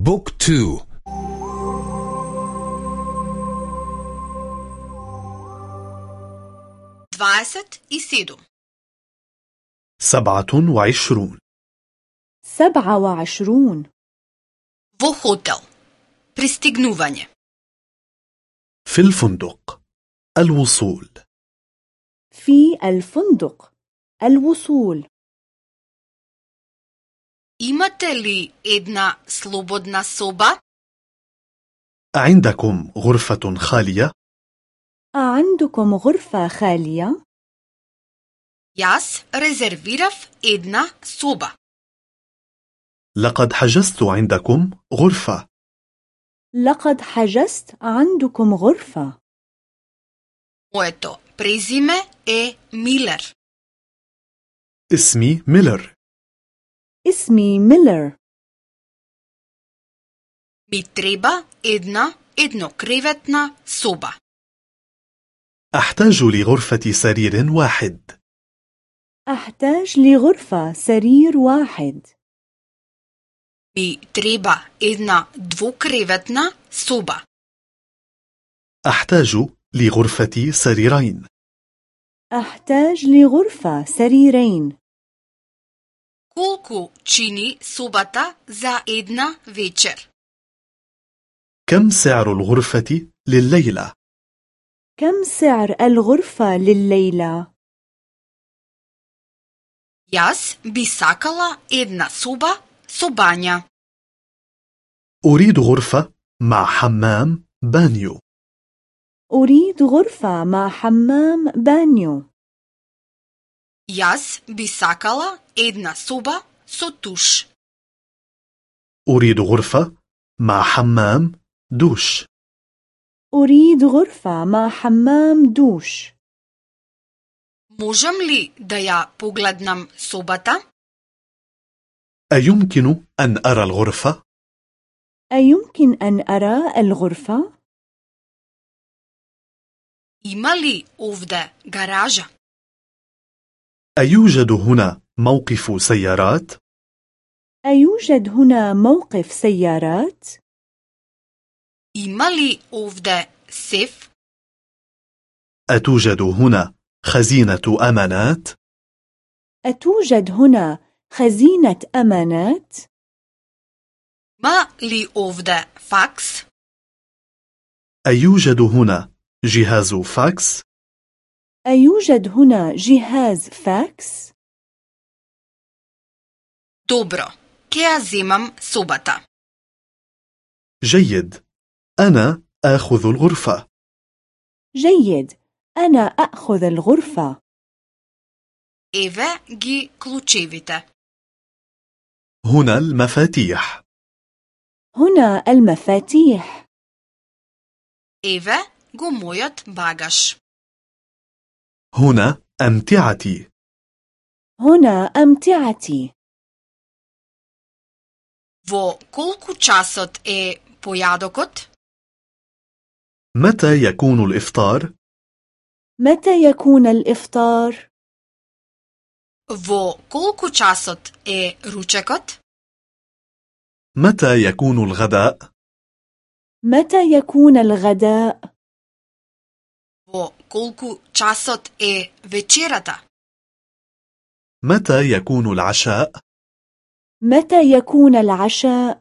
بوك تو دواست и седум سبعة وعشرون سبعة وعشرون во хотел пристигнување في الفندق الوصول في الفندق الوصول Имате ли една слободна соба? عندكم غرفة خالية؟ أعندكم غرفة خالية؟ Јас резервирав една соба. لقد حجزت عندكم غرفة لقد حجزت عندكم غرفة. Моето презиме е Милер. اسمي ميلر اسمي ميلر. Ми треба една еднокреветна соба. أحتاج لغرفة سرير واحد أحتاج لغرفة سرير واحد. Ми треба една двукреветна соба. أحتاج لغرفة سريرين أحتاج لغرفة سريرين. Колку чини собата за една вечер? كم سعر الغرفة لليلة؟ كم سعر الغرفة لليلة؟ Јас би сакала една соба со бања. أريد غرفة مع حمام بانيو أريد غرفة مع حمام بانيو. Јас би сакала една соба со туш. أريد غرفة مع حمام دوش أريد غرفة مع حمام دوش. Можам ли да ја погледнам собата? أيمكن أن أرى الغرفة؟ أيمكن أن أرى الغرفة؟ Има ли овде гаража? أيوجد هنا موقف سيارات؟ أيوجد هنا موقف سيارات؟ Има ли овде сеф? أتوجد هنا خزينة أمانات؟ أتوجد هنا خزينة أمانات؟ Ма ли овде факс? أيوجد هنا جهاز فاكس؟ أيوجد هنا جهاز فاكس؟ Добро, ќе ја земам собата. جيد أنا آخذ الغرفة جيد أنا أخذ الغرفة Еве ги клучевите. هنا المفاتيح هنا المفاتيح Еве го мојот багаж. هنا أمتعتي هنا أمتعتي Во колку часот е појадокот? متى يكون الإفطار؟ متى يكون الإفطار؟ Во колку часот е ручекот? متى يكون الغداء؟ متى يكون الغداء؟ Во колку часот е вечерата? متى يكون العشاء؟ متى يكون العشاء؟